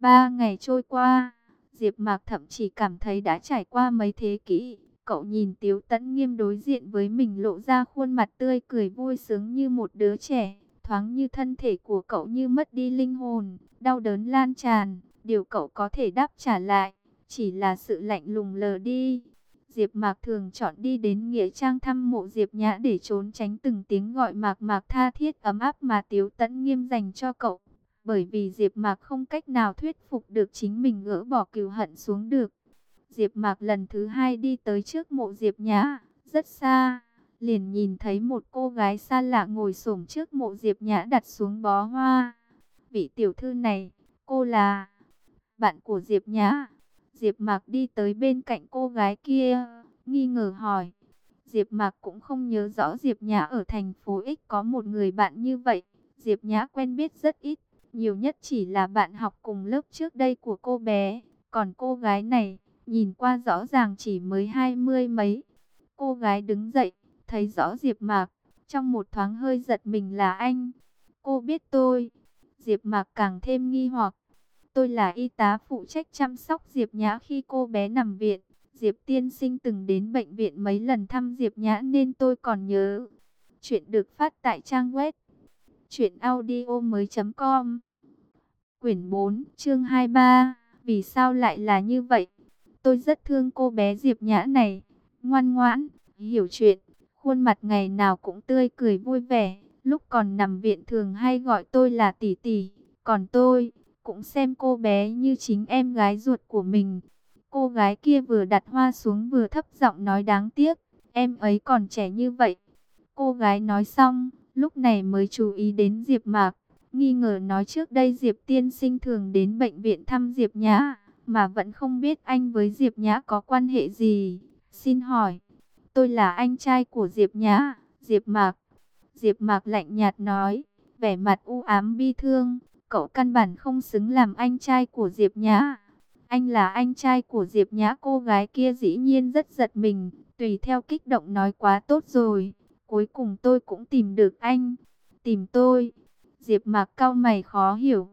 S1: Ba ngày trôi qua, Diệp Mạc thậm chí cảm thấy đã trải qua mấy thế kỷ. Cậu nhìn Tiếu Tấn Nghiêm đối diện với mình lộ ra khuôn mặt tươi cười vui sướng như một đứa trẻ, thoáng như thân thể của cậu như mất đi linh hồn, đau đớn lan tràn, điều cậu có thể đáp trả lại chỉ là sự lạnh lùng lờ đi. Diệp Mạc thường chọn đi đến nghĩa trang thăm mộ Diệp Nhã để trốn tránh từng tiếng gọi Mạc Mạc tha thiết ấm áp mà Tiếu Tấn Nghiêm dành cho cậu bởi vì Diệp Mạc không cách nào thuyết phục được chính mình gỡ bỏ cừu hận xuống được. Diệp Mạc lần thứ hai đi tới trước mộ Diệp Nhã, rất xa, liền nhìn thấy một cô gái xa lạ ngồi xổm trước mộ Diệp Nhã đặt xuống bó hoa. Vị tiểu thư này, cô là bạn của Diệp Nhã. Diệp Mạc đi tới bên cạnh cô gái kia, nghi ngờ hỏi. Diệp Mạc cũng không nhớ rõ Diệp Nhã ở thành phố X có một người bạn như vậy. Diệp Nhã quen biết rất ít, nhiều nhất chỉ là bạn học cùng lớp trước đây của cô bé. Còn cô gái này, nhìn qua rõ ràng chỉ mới hai mươi mấy. Cô gái đứng dậy, thấy rõ Diệp Mạc, trong một thoáng hơi giật mình là anh. Cô biết tôi. Diệp Mạc càng thêm nghi hoặc. Tôi là y tá phụ trách chăm sóc Diệp Nhã khi cô bé nằm viện. Diệp tiên sinh từng đến bệnh viện mấy lần thăm Diệp Nhã nên tôi còn nhớ. Chuyện được phát tại trang web Chuyện audio mới com Quyển 4, chương 23 Vì sao lại là như vậy? Tôi rất thương cô bé Diệp Nhã này Ngoan ngoãn, hiểu chuyện Khuôn mặt ngày nào cũng tươi cười vui vẻ Lúc còn nằm viện thường hay gọi tôi là tỷ tỷ Còn tôi, cũng xem cô bé như chính em gái ruột của mình Cô gái kia vừa đặt hoa xuống vừa thấp giọng nói đáng tiếc Em ấy còn trẻ như vậy Cô gái nói xong Lúc này mới chú ý đến Diệp Mạc, nghi ngờ nói trước đây Diệp tiên sinh thường đến bệnh viện thăm Diệp Nhã, mà vẫn không biết anh với Diệp Nhã có quan hệ gì. Xin hỏi, tôi là anh trai của Diệp Nhã, Diệp Mạc. Diệp Mạc lạnh nhạt nói, vẻ mặt u ám bi thương, cậu căn bản không xứng làm anh trai của Diệp Nhã. Anh là anh trai của Diệp Nhã cô gái kia dĩ nhiên rất giật mình, tùy theo kích động nói quá tốt rồi. Cuối cùng tôi cũng tìm được anh. Tìm tôi. Diệp Mạc cao mày khó hiểu.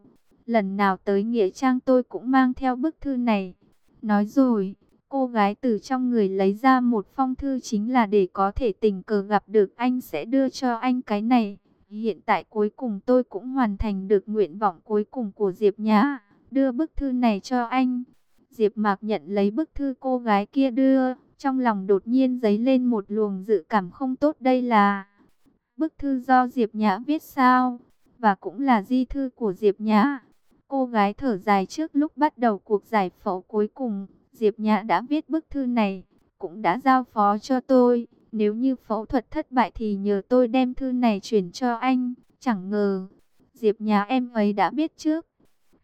S1: Lần nào tới Nghĩa Trang tôi cũng mang theo bức thư này. Nói rồi, cô gái từ trong người lấy ra một phong thư chính là để có thể tình cờ gặp được anh sẽ đưa cho anh cái này. Hiện tại cuối cùng tôi cũng hoàn thành được nguyện vọng cuối cùng của Diệp Nhã, đưa bức thư này cho anh. Diệp Mạc nhận lấy bức thư cô gái kia đưa, trong lòng đột nhiên dấy lên một luồng dự cảm không tốt đây là bức thư do Diệp Nhã viết sao? Và cũng là di thư của Diệp Nhã. Cô gái thở dài trước lúc bắt đầu cuộc giải phẫu cuối cùng. Diệp Nhã đã viết bức thư này, cũng đã giao phó cho tôi. Nếu như phẫu thuật thất bại thì nhờ tôi đem thư này chuyển cho anh. Chẳng ngờ, Diệp nhà em ấy đã biết trước.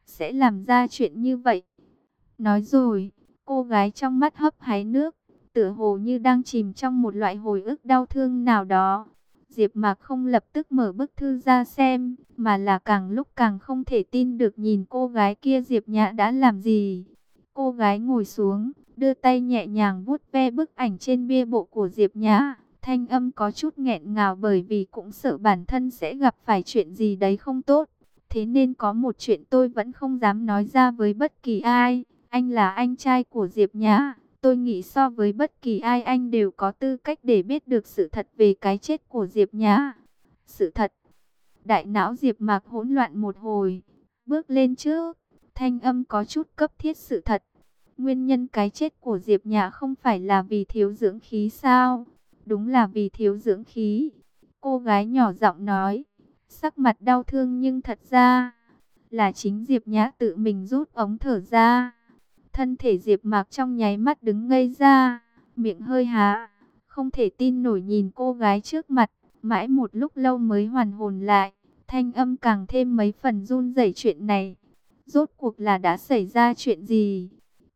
S1: Sẽ làm ra chuyện như vậy. Nói rồi, cô gái trong mắt hấp hái nước tựa hồ như đang chìm trong một loại hồi ức đau thương nào đó. Diệp Mạc không lập tức mở bức thư ra xem, mà là càng lúc càng không thể tin được nhìn cô gái kia Diệp Nhã đã làm gì. Cô gái ngồi xuống, đưa tay nhẹ nhàng vuốt ve bức ảnh trên bia bộ của Diệp Nhã, thanh âm có chút nghẹn ngào bởi vì cũng sợ bản thân sẽ gặp phải chuyện gì đấy không tốt. Thế nên có một chuyện tôi vẫn không dám nói ra với bất kỳ ai, anh là anh trai của Diệp Nhã, Tôi nghĩ so với bất kỳ ai anh đều có tư cách để biết được sự thật về cái chết của Diệp Nhã. Sự thật. Đại não Diệp Mạc hỗn loạn một hồi, bước lên trước, thanh âm có chút cấp thiết sự thật. Nguyên nhân cái chết của Diệp Nhã không phải là vì thiếu dưỡng khí sao? Đúng là vì thiếu dưỡng khí. Cô gái nhỏ giọng nói, sắc mặt đau thương nhưng thật ra là chính Diệp Nhã tự mình rút ống thở ra. Thân thể Diệp Mạc trong nháy mắt đứng ngây ra, miệng hơi há, không thể tin nổi nhìn cô gái trước mặt, mãi một lúc lâu mới hoàn hồn lại, thanh âm càng thêm mấy phần run rẩy chuyện này. Rốt cuộc là đã xảy ra chuyện gì?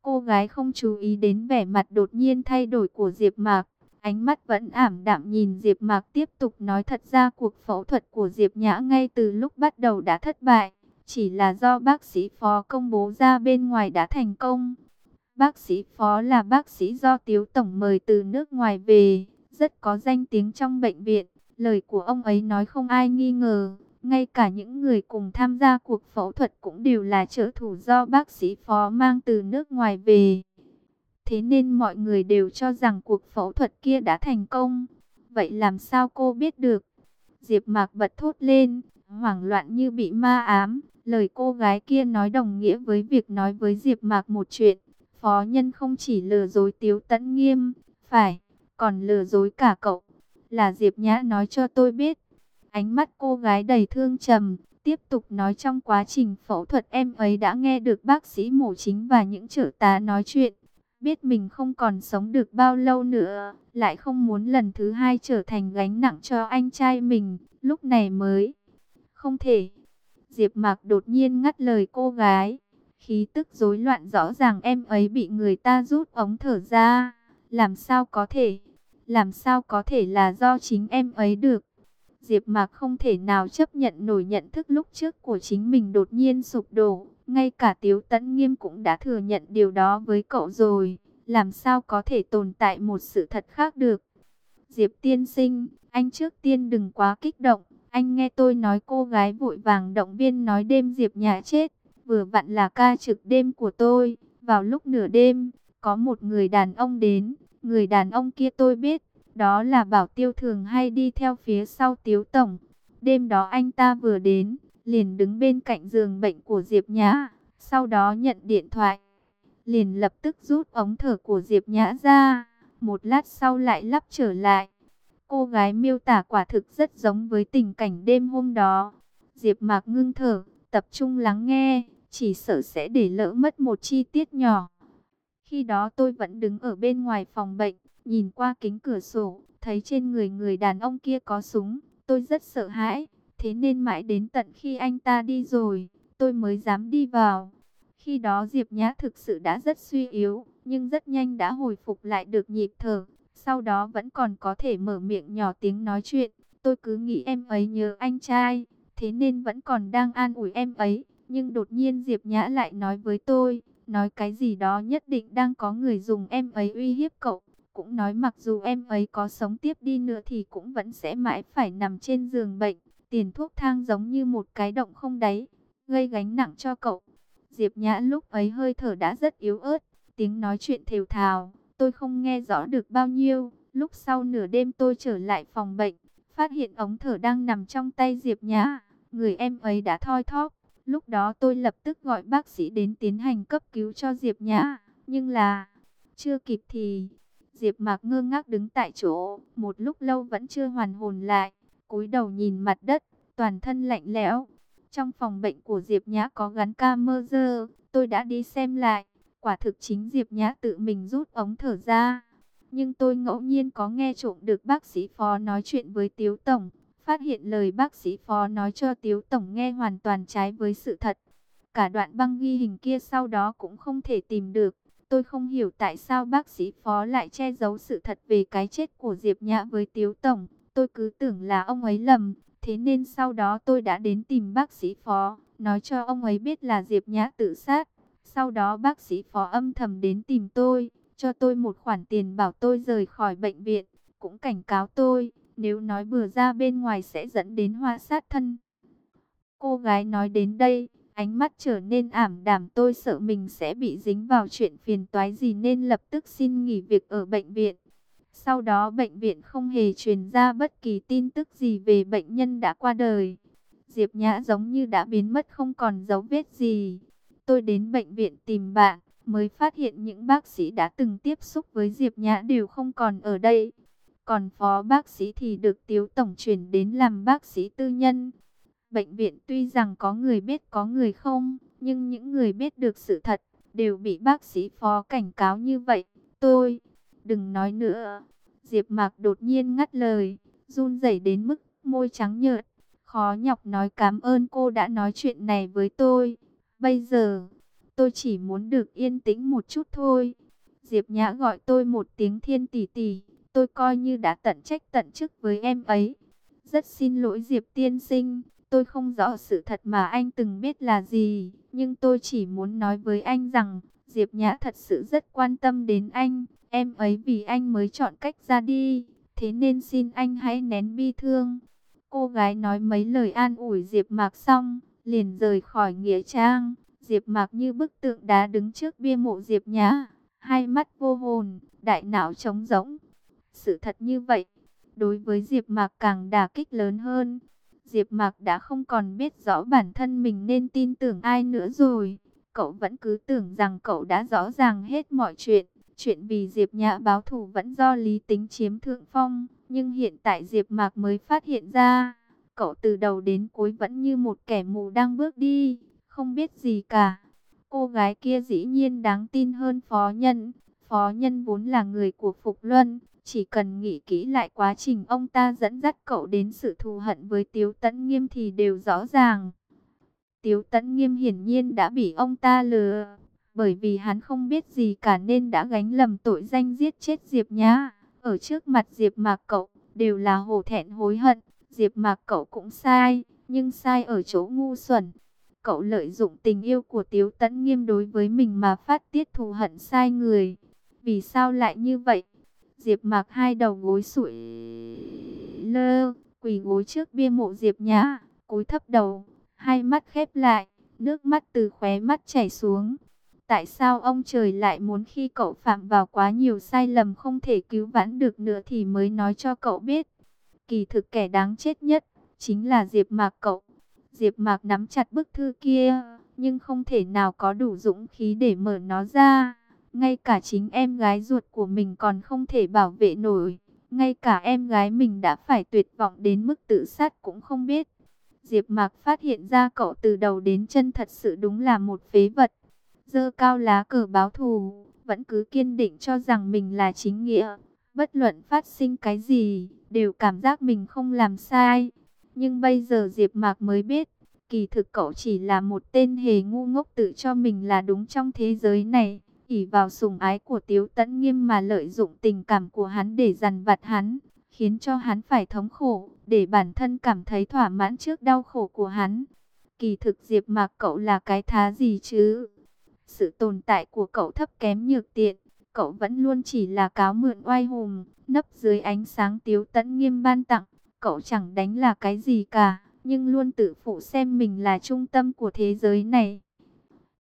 S1: Cô gái không chú ý đến vẻ mặt đột nhiên thay đổi của Diệp Mạc, ánh mắt vẫn ảm đạm nhìn Diệp Mạc tiếp tục nói thật ra cuộc phẫu thuật của Diệp Nhã ngay từ lúc bắt đầu đã thất bại, chỉ là do bác sĩ phó công bố ra bên ngoài đã thành công. Bác sĩ phó là bác sĩ do Tiếu Tổng mời từ nước ngoài về, rất có danh tiếng trong bệnh viện. Lời của ông ấy nói không ai nghi ngờ, ngay cả những người cùng tham gia cuộc phẫu thuật cũng đều là trợ thủ do bác sĩ phó mang từ nước ngoài về. Thế nên mọi người đều cho rằng cuộc phẫu thuật kia đã thành công. Vậy làm sao cô biết được? Diệp Mạc bật thốt lên, hoảng loạn như bị ma ám. Lời cô gái kia nói đồng nghĩa với việc nói với Diệp Mạc một chuyện. Phó nhân không chỉ lừa dối Tiếu Tấn Nghiêm, phải, còn lừa dối cả cậu. Là Diệp Nhã nói cho tôi biết. Ánh mắt cô gái đầy thương trầm, tiếp tục nói trong quá trình phẫu thuật em ấy đã nghe được bác sĩ mổ chính và những trợ tá nói chuyện. Biết mình không còn sống được bao lâu nữa, lại không muốn lần thứ hai trở thành gánh nặng cho anh trai mình, lúc này mới. Không thể. Diệp Mạc đột nhiên ngắt lời cô gái. Khí tức rối loạn rõ ràng em ấy bị người ta rút ống thở ra. Làm sao có thể? Làm sao có thể là do chính em ấy được? Diệp Mạc không thể nào chấp nhận nổi nhận thức lúc trước của chính mình đột nhiên sụp đổ. Ngay cả Tiếu Tấn Nghiêm cũng đã thừa nhận điều đó với cậu rồi. Làm sao có thể tồn tại một sự thật khác được? Diệp tiên sinh, anh trước tiên đừng quá kích động. Anh nghe tôi nói cô gái vội vàng động viên nói đêm Diệp nhà chết. Vừa vặn là ca trực đêm của tôi. Vào lúc nửa đêm, có một người đàn ông đến. Người đàn ông kia tôi biết, đó là Bảo Tiêu thường hay đi theo phía sau Tiếu Tổng. Đêm đó anh ta vừa đến, liền đứng bên cạnh giường bệnh của Diệp Nhã, sau đó nhận điện thoại. Liền lập tức rút ống thở của Diệp Nhã ra, một lát sau lại lắp trở lại. Cô gái miêu tả quả thực rất giống với tình cảnh đêm hôm đó. Diệp Mạc ngưng thở, tập trung lắng nghe, chỉ sợ sẽ để lỡ mất một chi tiết nhỏ. Khi đó tôi vẫn đứng ở bên ngoài phòng bệnh, nhìn qua kính cửa sổ, thấy trên người người đàn ông kia có súng. Tôi rất sợ hãi, thế nên mãi đến tận khi anh ta đi rồi, tôi mới dám đi vào. Khi đó Diệp Nhã thực sự đã rất suy yếu, nhưng rất nhanh đã hồi phục lại được nhịp thở. Sau đó vẫn còn có thể mở miệng nhỏ tiếng nói chuyện. Tôi cứ nghĩ em ấy nhớ anh trai, thế nên vẫn còn đang an ủi em ấy. Nhưng đột nhiên Diệp Nhã lại nói với tôi, nói cái gì đó nhất định đang có người dùng em ấy uy hiếp cậu. Cũng nói mặc dù em ấy có sống tiếp đi nữa thì cũng vẫn sẽ mãi phải nằm trên giường bệnh. Tiền thuốc thang giống như một cái động không đáy, gây gánh nặng cho cậu. Diệp Nhã lúc ấy hơi thở đã rất yếu ớt, tiếng nói chuyện thều thào, tôi không nghe rõ được bao nhiêu. Lúc sau nửa đêm tôi trở lại phòng bệnh, phát hiện ống thở đang nằm trong tay Diệp Nhã, người em ấy đã thoi thóp. Lúc đó tôi lập tức gọi bác sĩ đến tiến hành cấp cứu cho Diệp Nhã. Nhưng là, chưa kịp thì, Diệp Mạc ngơ ngác đứng tại chỗ, một lúc lâu vẫn chưa hoàn hồn lại. cúi đầu nhìn mặt đất, toàn thân lạnh lẽo. Trong phòng bệnh của Diệp Nhã có gắn camera, tôi đã đi xem lại. Quả thực chính Diệp Nhã tự mình rút ống thở ra. Nhưng tôi ngẫu nhiên có nghe trộm được bác sĩ phó nói chuyện với Tiếu Tổng. Phát hiện lời bác sĩ phó nói cho Tiếu Tổng nghe hoàn toàn trái với sự thật. Cả đoạn băng ghi hình kia sau đó cũng không thể tìm được. Tôi không hiểu tại sao bác sĩ phó lại che giấu sự thật về cái chết của Diệp Nhã với Tiếu Tổng. Tôi cứ tưởng là ông ấy lầm. Thế nên sau đó tôi đã đến tìm bác sĩ phó, nói cho ông ấy biết là Diệp Nhã tự sát. Sau đó bác sĩ phó âm thầm đến tìm tôi, cho tôi một khoản tiền bảo tôi rời khỏi bệnh viện. Cũng cảnh cáo tôi, nếu nói bừa ra bên ngoài sẽ dẫn đến hoa sát thân. Cô gái nói đến đây, ánh mắt trở nên ảm đạm tôi sợ mình sẽ bị dính vào chuyện phiền toái gì nên lập tức xin nghỉ việc ở bệnh viện. Sau đó bệnh viện không hề truyền ra bất kỳ tin tức gì về bệnh nhân đã qua đời. Diệp Nhã giống như đã biến mất không còn dấu vết gì. Tôi đến bệnh viện tìm bạn, mới phát hiện những bác sĩ đã từng tiếp xúc với Diệp Nhã đều không còn ở đây. Còn phó bác sĩ thì được Tiếu Tổng chuyển đến làm bác sĩ tư nhân. Bệnh viện tuy rằng có người biết có người không, nhưng những người biết được sự thật, đều bị bác sĩ phó cảnh cáo như vậy. Tôi, đừng nói nữa. Diệp Mạc đột nhiên ngắt lời, run rẩy đến mức môi trắng nhợt, khó nhọc nói cảm ơn cô đã nói chuyện này với tôi. Bây giờ, tôi chỉ muốn được yên tĩnh một chút thôi. Diệp Nhã gọi tôi một tiếng thiên tỷ tỷ, tôi coi như đã tận trách tận chức với em ấy. Rất xin lỗi Diệp tiên sinh, tôi không rõ sự thật mà anh từng biết là gì, nhưng tôi chỉ muốn nói với anh rằng, Diệp Nhã thật sự rất quan tâm đến anh, em ấy vì anh mới chọn cách ra đi, thế nên xin anh hãy nén bi thương. Cô gái nói mấy lời an ủi Diệp Mạc xong, liền rời khỏi nghĩa trang. Diệp Mạc như bức tượng đá đứng trước bia mộ Diệp Nhã, hai mắt vô hồn, đại não trống rỗng. Sự thật như vậy, đối với Diệp Mạc càng đả kích lớn hơn. Diệp Mạc đã không còn biết rõ bản thân mình nên tin tưởng ai nữa rồi. Cậu vẫn cứ tưởng rằng cậu đã rõ ràng hết mọi chuyện. Chuyện vì Diệp Nhã báo thù vẫn do lý tính chiếm thượng phong. Nhưng hiện tại Diệp Mạc mới phát hiện ra, cậu từ đầu đến cuối vẫn như một kẻ mù đang bước đi, không biết gì cả. Cô gái kia dĩ nhiên đáng tin hơn phó nhân. Phó nhân vốn là người của Phục Luân, chỉ cần nghĩ kỹ lại quá trình ông ta dẫn dắt cậu đến sự thù hận với Tiếu Tấn Nghiêm thì đều rõ ràng. Tiếu Tấn Nghiêm hiển nhiên đã bị ông ta lừa, bởi vì hắn không biết gì cả nên đã gánh lầm tội danh giết chết Diệp Nhã. Ở trước mặt Diệp Mạc cậu đều là hổ thẹn hối hận, Diệp Mạc cậu cũng sai, nhưng sai ở chỗ ngu xuẩn. Cậu lợi dụng tình yêu của Tiếu Tấn Nghiêm đối với mình mà phát tiết thù hận sai người. Vì sao lại như vậy? Diệp Mạc hai đầu gối sụi lơ, quỳ gối trước bia mộ Diệp Nhã, cúi thấp đầu, hai mắt khép lại, nước mắt từ khóe mắt chảy xuống. Tại sao ông trời lại muốn khi cậu phạm vào quá nhiều sai lầm không thể cứu vãn được nữa thì mới nói cho cậu biết? Kỳ thực kẻ đáng chết nhất chính là Diệp Mạc cậu. Diệp Mạc nắm chặt bức thư kia, nhưng không thể nào có đủ dũng khí để mở nó ra. Ngay cả chính em gái ruột của mình còn không thể bảo vệ nổi. Ngay cả em gái mình đã phải tuyệt vọng đến mức tự sát cũng không biết. Diệp Mạc phát hiện ra cậu từ đầu đến chân thật sự đúng là một phế vật. Dơ cao lá cờ báo thù, vẫn cứ kiên định cho rằng mình là chính nghĩa. Bất luận phát sinh cái gì, đều cảm giác mình không làm sai. Nhưng bây giờ Diệp Mạc mới biết, kỳ thực cậu chỉ là một tên hề ngu ngốc tự cho mình là đúng trong thế giới này ỉ vào sủng ái của Tiếu Tấn Nghiêm mà lợi dụng tình cảm của hắn để dằn vặt hắn, khiến cho hắn phải thống khổ, để bản thân cảm thấy thỏa mãn trước đau khổ của hắn. Kỳ thực Diệp Mạc cậu là cái thá gì chứ? Sự tồn tại của cậu thấp kém nhược tiện, cậu vẫn luôn chỉ là cáo mượn oai hùng, nấp dưới ánh sáng Tiếu Tấn Nghiêm ban tặng, cậu chẳng đánh là cái gì cả, nhưng luôn tự phụ xem mình là trung tâm của thế giới này.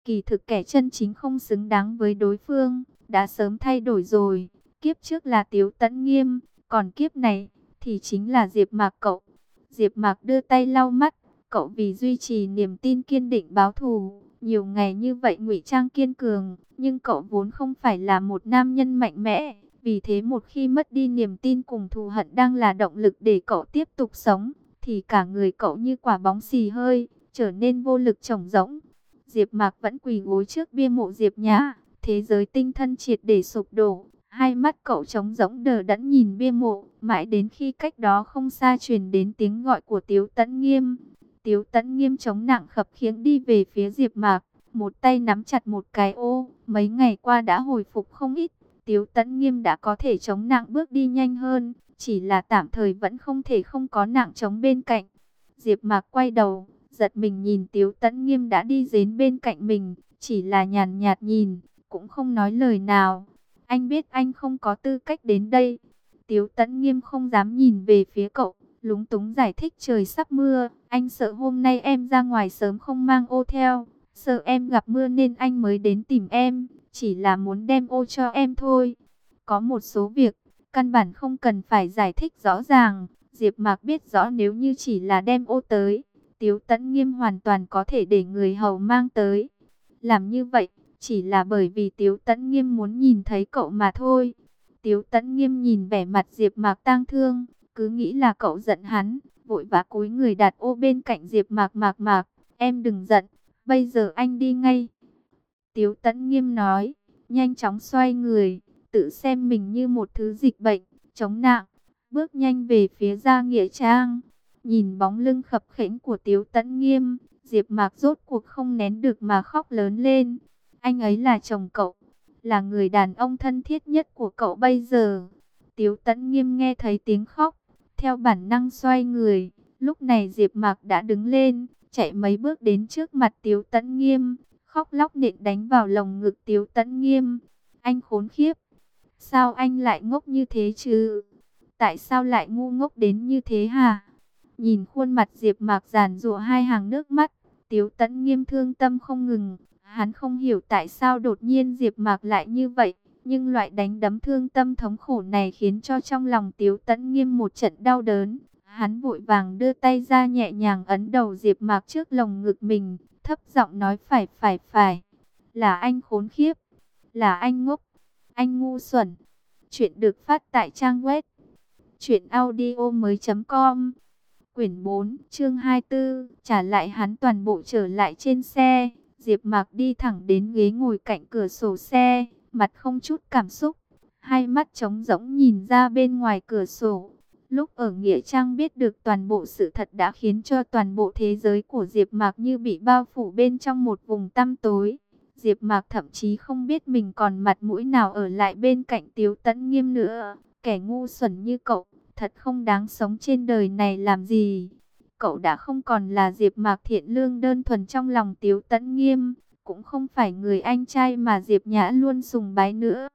S1: Kỳ thực kẻ chân chính không xứng đáng với đối phương, đã sớm thay đổi rồi. Kiếp trước là Tiếu Tấn Nghiêm, còn kiếp này thì chính là Diệp Mạc cậu. Diệp Mạc đưa tay lau mắt, cậu vì duy trì niềm tin kiên định báo thù, nhiều ngày như vậy ngụy trang kiên cường, nhưng cậu vốn không phải là một nam nhân mạnh mẽ, vì thế một khi mất đi niềm tin cùng thù hận đang là động lực để cậu tiếp tục sống, thì cả người cậu như quả bóng xì hơi, trở nên vô lực trống rỗng. Diệp Mạc vẫn quỳ gối trước bia mộ Diệp Nhã, thế giới tinh thần triệt để sụp đổ, hai mắt cậu trống rỗng đờ đẫn nhìn bia mộ, mãi đến khi cách đó không xa truyền đến tiếng gọi của Tiếu Tấn Nghiêm. Tiếu Tấn Nghiêm chống nặng khập khiễng đi về phía Diệp Mạc, một tay nắm chặt một cái ô, mấy ngày qua đã hồi phục không ít, Tiếu Tấn Nghiêm đã có thể chống nặng bước đi nhanh hơn, chỉ là tạm thời vẫn không thể không có nặng chống bên cạnh. Diệp Mạc quay đầu, giật mình nhìn Tiếu Tấn Nghiêm đã đi đến bên cạnh mình, chỉ là nhàn nhạt nhìn, cũng không nói lời nào. Anh biết anh không có tư cách đến đây. Tiếu Tấn Nghiêm không dám nhìn về phía cậu, lúng túng giải thích trời sắp mưa, anh sợ hôm nay em ra ngoài sớm không mang ô theo, sợ em gặp mưa nên anh mới đến tìm em, chỉ là muốn đem ô cho em thôi. Có một số việc, căn bản không cần phải giải thích rõ ràng, Diệp Mạc biết rõ nếu như chỉ là đem ô tới, Tiếu Tấn Nghiêm hoàn toàn có thể để người hầu mang tới. Làm như vậy, chỉ là bởi vì Tiếu Tấn Nghiêm muốn nhìn thấy cậu mà thôi. Tiếu Tấn Nghiêm nhìn vẻ mặt Diệp Mạc tang thương, cứ nghĩ là cậu giận hắn, vội vã cúi người đặt ô bên cạnh Diệp Mạc Mạc Mạc, "Em đừng giận, bây giờ anh đi ngay." Tiếu Tấn Nghiêm nói, nhanh chóng xoay người, tự xem mình như một thứ dịch bệnh, chống nặng, bước nhanh về phía Gia Nghĩa Trang. Nhìn bóng lưng khập khẽnh của Tiếu Tấn Nghiêm, Diệp Mạc rốt cuộc không nén được mà khóc lớn lên. Anh ấy là chồng cậu, là người đàn ông thân thiết nhất của cậu bây giờ. Tiếu Tấn Nghiêm nghe thấy tiếng khóc, theo bản năng xoay người. Lúc này Diệp Mạc đã đứng lên, chạy mấy bước đến trước mặt Tiếu Tấn Nghiêm, khóc lóc nện đánh vào lồng ngực Tiếu Tấn Nghiêm. Anh khốn khiếp, sao anh lại ngốc như thế chứ? Tại sao lại ngu ngốc đến như thế hả? Nhìn khuôn mặt Diệp Mạc giàn giụa hai hàng nước mắt, Tiếu Tấn Nghiêm thương tâm không ngừng, hắn không hiểu tại sao đột nhiên Diệp Mạc lại như vậy, nhưng loại đánh đấm thương tâm thống khổ này khiến cho trong lòng Tiếu Tấn Nghiêm một trận đau đớn. Hắn vội vàng đưa tay ra nhẹ nhàng ấn đầu Diệp Mạc trước lồng ngực mình, thấp giọng nói phải phải phải, là anh khốn khiếp, là anh ngốc, anh ngu xuẩn. Chuyện được phát tại trang web truyệnaudiomoi.com Quyển 4, chương 24, trả lại hắn toàn bộ trở lại trên xe. Diệp Mạc đi thẳng đến ghế ngồi cạnh cửa sổ xe, mặt không chút cảm xúc, hai mắt trống rỗng nhìn ra bên ngoài cửa sổ. Lúc ở Nghĩa Trang biết được toàn bộ sự thật đã khiến cho toàn bộ thế giới của Diệp Mạc như bị bao phủ bên trong một vùng tăm tối. Diệp Mạc thậm chí không biết mình còn mặt mũi nào ở lại bên cạnh Tiếu Tấn Nghiêm nữa. Kẻ ngu xuẩn như cậu, thật không đáng sống trên đời này làm gì. Cậu đã không còn là Diệp Mạc thiện lương đơn thuần trong lòng Tiếu Tấn Nghiêm, cũng không phải người anh trai mà Diệp Nhã luôn sùng bái nữa.